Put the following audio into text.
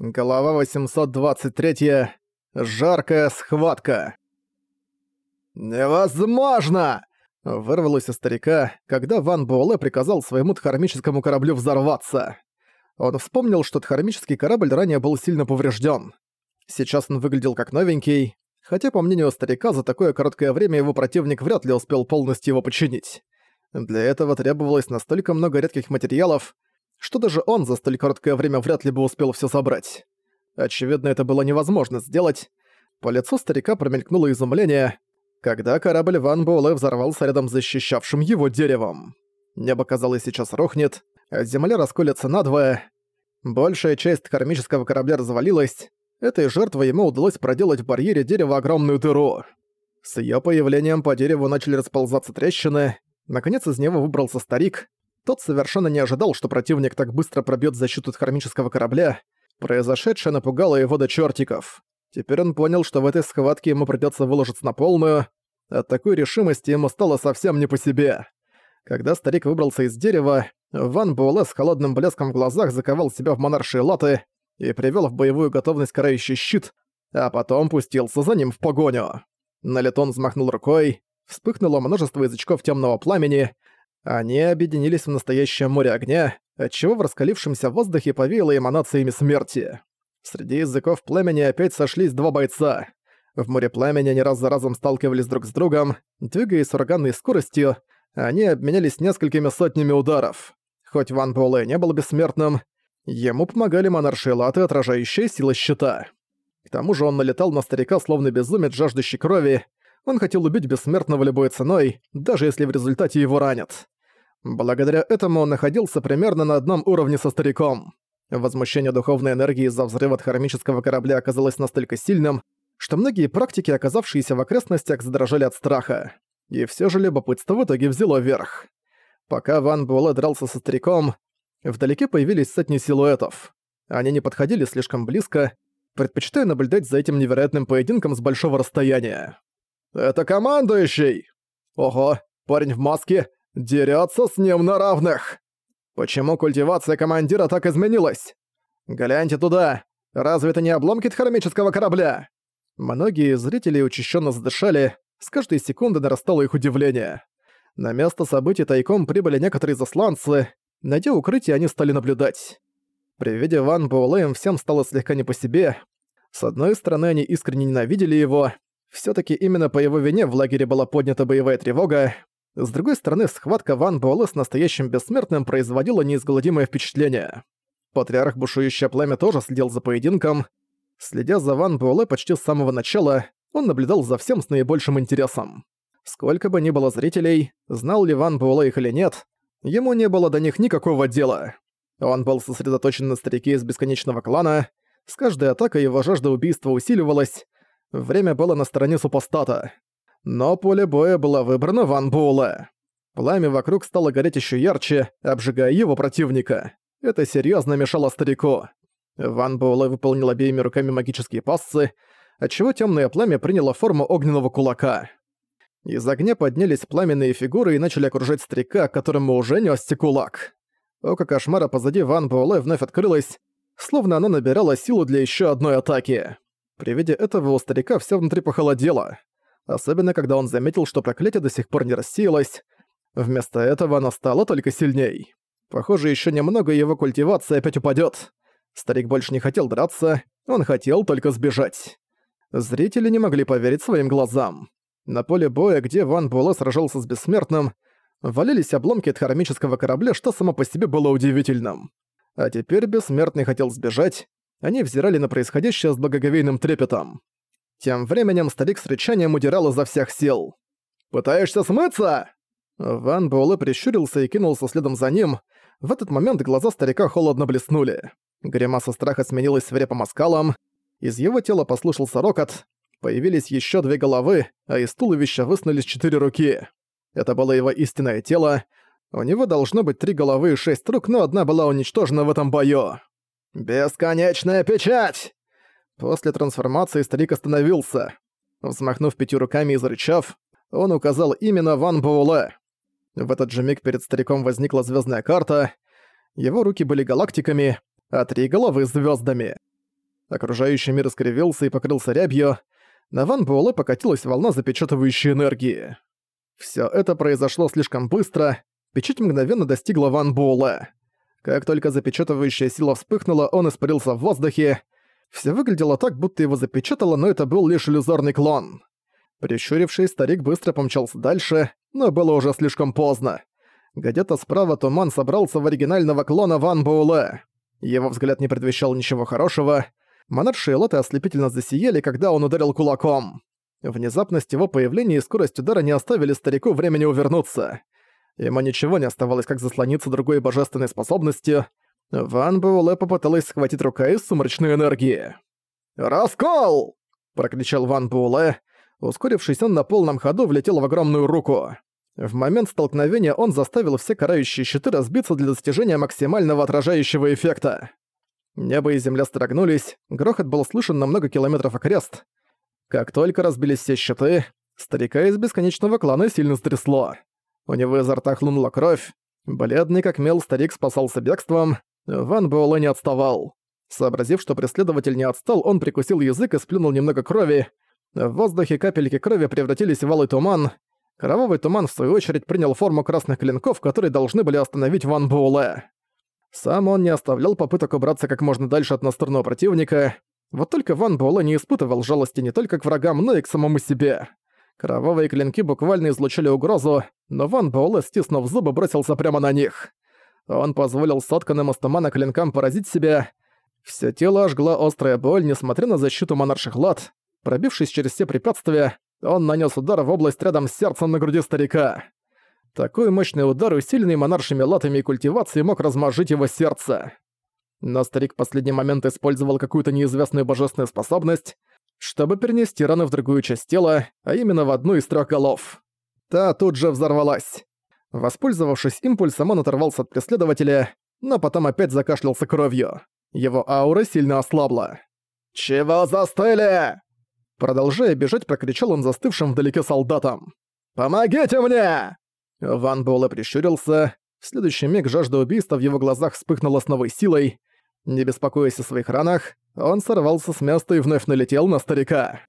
Глава 823. Жаркая схватка. «Невозможно!» — вырвалось из старика, когда Ван Буэлэ приказал своему тхармическому кораблю взорваться. Он вспомнил, что тхармический корабль ранее был сильно поврежден. Сейчас он выглядел как новенький, хотя, по мнению старика, за такое короткое время его противник вряд ли успел полностью его починить. Для этого требовалось настолько много редких материалов, что даже он за столь короткое время вряд ли бы успел все собрать. Очевидно, это было невозможно сделать. По лицу старика промелькнуло изумление, когда корабль Ван Буэлэ взорвался рядом с защищавшим его деревом. Небо, казалось, сейчас рухнет, а земля расколется надвое. Большая часть кармического корабля развалилась. Этой жертвой ему удалось проделать в барьере дерева огромную дыру. С её появлением по дереву начали расползаться трещины. Наконец из него выбрался старик, тот совершенно не ожидал, что противник так быстро пробьет защиту хромического корабля. Произошедшее напугало его до чертиков. Теперь он понял, что в этой схватке ему придется выложиться на полную. От такой решимости ему стало совсем не по себе. Когда старик выбрался из дерева, Ван Буэлэ с холодным блеском в глазах заковал себя в монаршие латы и привел в боевую готовность карающий щит, а потом пустился за ним в погоню. Налетон взмахнул рукой, вспыхнуло множество язычков темного пламени, они объединились в настоящее море огня, отчего в раскалившемся воздухе повеяло эманациями смерти. Среди языков пламени опять сошлись два бойца. В море пламени они раз за разом сталкивались друг с другом, двигаясь с ураганной скоростью, они обменялись несколькими сотнями ударов. Хоть Ван Буэлэ не был бессмертным, ему помогали монаршие латы, отражающие силы щита. К тому же он налетал на старика словно безумец, жаждущий крови. Он хотел убить бессмертного любой ценой, даже если в результате его ранят. Благодаря этому он находился примерно на одном уровне со стариком. Возмущение духовной энергии из-за взрыва хромического корабля оказалось настолько сильным, что многие практики, оказавшиеся в окрестностях, задрожали от страха. И все же любопытство в итоге взяло верх. Пока Ван Буэлэ дрался со стариком, вдалеке появились сотни силуэтов. Они не подходили слишком близко, предпочитая наблюдать за этим невероятным поединком с большого расстояния. «Это командующий!» «Ого, парень в маске Дерется с ним на равных! Почему культивация командира так изменилась? Гляньте туда! Разве это не обломки хромического корабля? Многие зрители учащенно задышали, с каждой секунды нарастало их удивление. На место событий тайком прибыли некоторые засланцы, найдя укрытие, они стали наблюдать. При виде Ван Буэлэ им всем стало слегка не по себе. С одной стороны, они искренне ненавидели его, все таки именно по его вине в лагере была поднята боевая тревога, с другой стороны, схватка Ван Буэлэ с настоящим бессмертным производила неизгладимое впечатление. Патриарх Бушующее Пламя тоже следил за поединком. Следя за Ван Буэлэ почти с самого начала, он наблюдал за всем с наибольшим интересом. Сколько бы ни было зрителей, знал ли Ван Буэлэ их или нет, ему не было до них никакого дела. Он был сосредоточен на старике из Бесконечного Клана, с каждой атакой его жажда убийства усиливалась, время было на стороне супостата но поле боя было выбрано Ван Буэлэ. Пламя вокруг стало гореть еще ярче, обжигая его противника. Это серьезно мешало старику. Ван Буэлэ выполнил обеими руками магические пассы, отчего темное пламя приняло форму огненного кулака. Из огня поднялись пламенные фигуры и начали окружать старика, которому уже нёсся кулак. Око кошмара позади Ван Буэлэ вновь открылось, словно оно набирало силу для еще одной атаки. При виде этого у старика все внутри похолодело особенно когда он заметил, что проклятие до сих пор не рассеялось. Вместо этого оно стало только сильней. Похоже, еще немного его культивация опять упадет. Старик больше не хотел драться, он хотел только сбежать. Зрители не могли поверить своим глазам. На поле боя, где Ван Буэлэ сражался с Бессмертным, валились обломки от корабля, что само по себе было удивительным. А теперь Бессмертный хотел сбежать, они взирали на происходящее с благоговейным трепетом. Тем временем старик с рычанием удирал изо всех сил. «Пытаешься смыться?» Ван Буэлэ прищурился и кинулся следом за ним. В этот момент глаза старика холодно блеснули. Гримаса страха сменилась свирепым оскалом. Из его тела послушался рокот. Появились еще две головы, а из туловища высунулись четыре руки. Это было его истинное тело. У него должно быть три головы и шесть рук, но одна была уничтожена в этом бою. «Бесконечная печать!» После трансформации старик остановился. Взмахнув пятью руками и зарычав, он указал именно Ван Буэлэ. В этот же миг перед стариком возникла звездная карта. Его руки были галактиками, а три головы — звездами. Окружающий мир искривился и покрылся рябью. На Ван Буэлэ покатилась волна запечатывающей энергии. Всё это произошло слишком быстро, печать мгновенно достигла Ван Буэлэ. Как только запечатывающая сила вспыхнула, он испарился в воздухе. Всё выглядело так, будто его запечатало, но это был лишь иллюзорный клон. Прищуривший старик быстро помчался дальше, но было уже слишком поздно. Где-то справа туман собрался в оригинального клона Ван Буэлэ. Его взгляд не предвещал ничего хорошего. Монарши и лоты ослепительно засияли, когда он ударил кулаком. Внезапность его появления и скорость удара не оставили старику времени увернуться. Ему ничего не оставалось, как заслониться другой божественной способностью. Ван Буэлэ попыталась схватить рукой из сумрачной энергии. «Раскол!» – прокричал Ван Буэлэ. Ускорившись, он на полном ходу влетел в огромную руку. В момент столкновения он заставил все карающие щиты разбиться для достижения максимального отражающего эффекта. Небо и земля строгнулись, грохот был слышен на много километров окрест. Как только разбились все щиты, старика из бесконечного клана сильно стрясло. У него изо рта хлынула кровь. Бледный как мел старик спасался бегством. Ван Буэлэ не отставал. Сообразив, что преследователь не отстал, он прикусил язык и сплюнул немного крови. В воздухе капельки крови превратились в алый туман. Кровавый туман, в свою очередь, принял форму красных клинков, которые должны были остановить Ван Буэлэ. Сам он не оставлял попыток убраться как можно дальше от настырного противника. Вот только Ван Буэлэ не испытывал жалости не только к врагам, но и к самому себе. Кровавые клинки буквально излучали угрозу, но Ван Буэлэ, стиснув зубы, бросился прямо на них. Он позволил сотканным из тумана клинкам поразить себя. Всё тело ожгла острая боль, несмотря на защиту монарших лад. Пробившись через все препятствия, он нанес удар в область рядом с сердцем на груди старика. Такой мощный удар, усиленный монаршими латами и культивацией, мог размажить его сердце. Но старик в последний момент использовал какую-то неизвестную божественную способность, чтобы перенести раны в другую часть тела, а именно в одну из трех голов. Та тут же взорвалась. Воспользовавшись импульсом, он оторвался от преследователя, но потом опять закашлялся кровью. Его аура сильно ослабла. «Чего застыли?» Продолжая бежать, прокричал он застывшим вдалеке солдатам. «Помогите мне!» Ван Буэлэ прищурился. В следующий миг жажда убийства в его глазах вспыхнула с новой силой. Не беспокоясь о своих ранах, он сорвался с места и вновь налетел на старика.